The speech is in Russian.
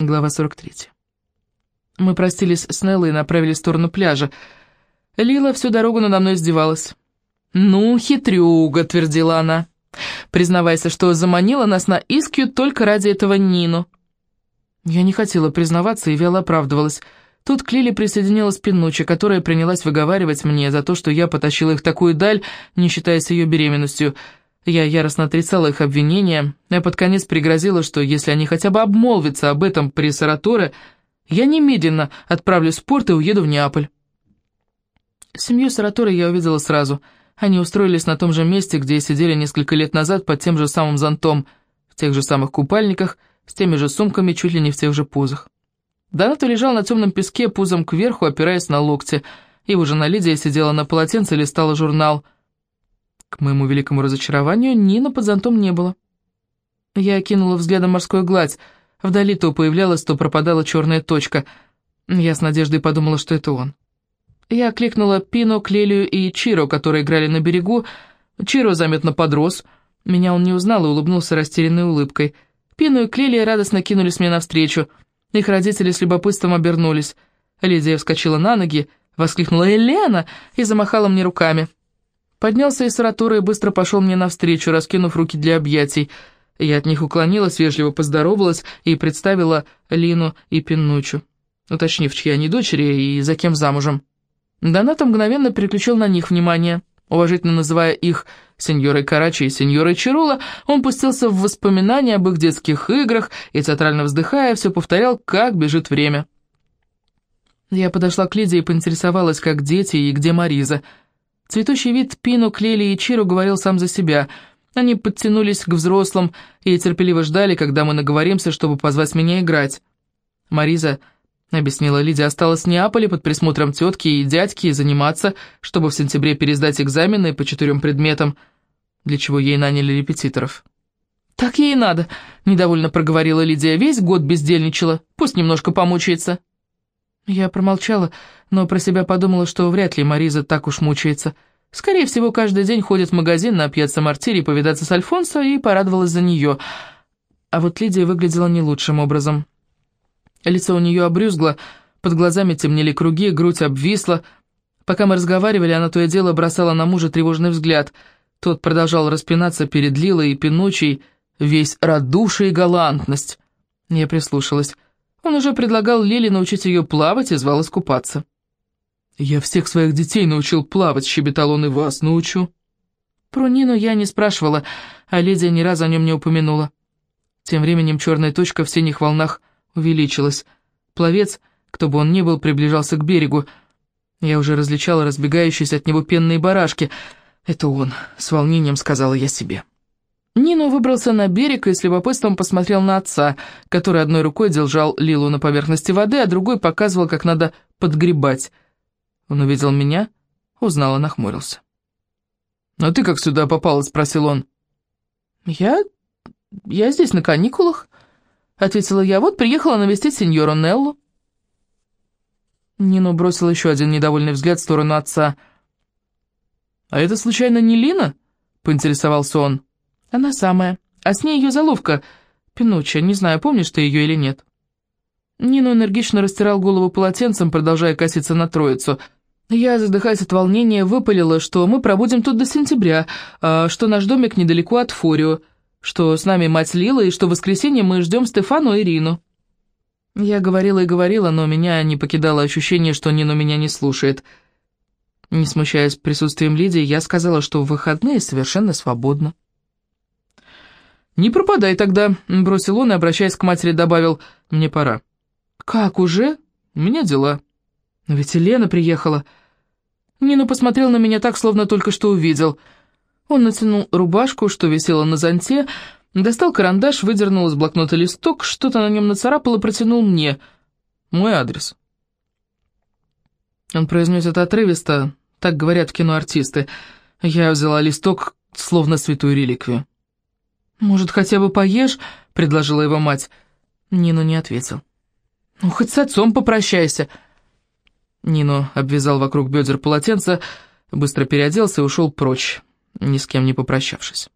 Глава 43. Мы простились с Неллой и направились в сторону пляжа. Лила всю дорогу надо мной издевалась. «Ну, хитрюга», — твердила она. «Признавайся, что заманила нас на Искью только ради этого Нину». Я не хотела признаваться и вяло оправдывалась. Тут к Лиле присоединилась Пинучи, которая принялась выговаривать мне за то, что я потащила их такую даль, не считаясь ее беременностью — я яростно отрицала их обвинения, а под конец пригрозила, что если они хотя бы обмолвятся об этом при Сараторе, я немедленно отправлюсь в порт и уеду в Неаполь. Семью Сараторы я увидела сразу. Они устроились на том же месте, где сидели несколько лет назад под тем же самым зонтом, в тех же самых купальниках, с теми же сумками, чуть ли не в тех же позах. Донато лежал на темном песке, пузом кверху, опираясь на локти. Его жена Лидия сидела на полотенце и листала журнал — к моему великому разочарованию, Нина под зонтом не было. Я окинула взглядом морскую гладь. Вдали то появлялась, то пропадала черная точка. Я с надеждой подумала, что это он. Я окликнула Пино, Клелию и Чиро, которые играли на берегу. Чиро заметно подрос. Меня он не узнал и улыбнулся растерянной улыбкой. Пино и Клелия радостно кинулись мне навстречу. Их родители с любопытством обернулись. Лидия вскочила на ноги, воскликнула «Елена!» и замахала мне руками. Поднялся из саратуры и быстро пошел мне навстречу, раскинув руки для объятий. Я от них уклонилась, вежливо поздоровалась и представила Лину и Пиннучу, уточнив, чьи они дочери и за кем замужем. Донато мгновенно переключил на них внимание. Уважительно называя их сеньорой Карачи и сеньорой Чирула, он пустился в воспоминания об их детских играх и, театрально вздыхая, все повторял, как бежит время. Я подошла к Лиде и поинтересовалась, как дети и где Мариза — Цветущий вид Пину, Клели и Чиру говорил сам за себя. Они подтянулись к взрослым и терпеливо ждали, когда мы наговоримся, чтобы позвать меня играть. Мариза, объяснила Лидия, осталась в Неаполе под присмотром тетки и дядьки и заниматься, чтобы в сентябре пересдать экзамены по четырем предметам, для чего ей наняли репетиторов. «Так ей и надо», — недовольно проговорила Лидия. «Весь год бездельничала. Пусть немножко помучается». Я промолчала, но про себя подумала, что вряд ли Мариза так уж мучается. Скорее всего, каждый день ходит в магазин на пьяцца Мартири повидаться с Альфонсо и порадовалась за нее. А вот Лидия выглядела не лучшим образом. Лицо у нее обрюзгло, под глазами темнели круги, грудь обвисла. Пока мы разговаривали, она то и дело бросала на мужа тревожный взгляд. Тот продолжал распинаться перед Лилой и Пинучей, весь радушие и галантность. Я прислушалась. Он уже предлагал Лиле научить ее плавать и звал искупаться. «Я всех своих детей научил плавать», — щебетал он, — «и вас научу». Про Нину я не спрашивала, а Лидия ни разу о нем не упомянула. Тем временем черная точка в синих волнах увеличилась. Пловец, кто бы он ни был, приближался к берегу. Я уже различала разбегающиеся от него пенные барашки. «Это он», — с волнением сказала я себе. Нино выбрался на берег и с любопытством посмотрел на отца, который одной рукой держал Лилу на поверхности воды, а другой показывал, как надо подгребать. Он увидел меня, узнал и нахмурился. «А ты как сюда попала?» — спросил он. «Я... я здесь на каникулах», — ответила я. «Вот приехала навестить сеньору Неллу». Нино бросил еще один недовольный взгляд в сторону отца. «А это, случайно, не Лина?» — поинтересовался он. «Она самая. А с ней ее заловка. Пинучча, не знаю, помнишь ты ее или нет?» Нину энергично растирал голову полотенцем, продолжая коситься на троицу. Я, задыхаясь от волнения, выпалила, что мы пробудем тут до сентября, а что наш домик недалеко от Форио, что с нами мать Лила, и что в воскресенье мы ждем Стефану и Ирину. Я говорила и говорила, но меня не покидало ощущение, что Нину меня не слушает. Не смущаясь присутствием Лидии, я сказала, что в выходные совершенно свободна. «Не пропадай тогда», — бросил он и, обращаясь к матери, добавил, «мне пора». «Как уже? У меня дела». «Но ведь Елена приехала». Нина посмотрел на меня так, словно только что увидел. Он натянул рубашку, что висела на зонте, достал карандаш, выдернул из блокнота листок, что-то на нем нацарапал и протянул мне. Мой адрес. Он произнес это отрывисто, так говорят в кино артисты. Я взяла листок, словно святую реликвию. «Может, хотя бы поешь?» — предложила его мать. Нину не ответил. «Ну, хоть с отцом попрощайся». Нину обвязал вокруг бедер полотенца, быстро переоделся и ушел прочь, ни с кем не попрощавшись.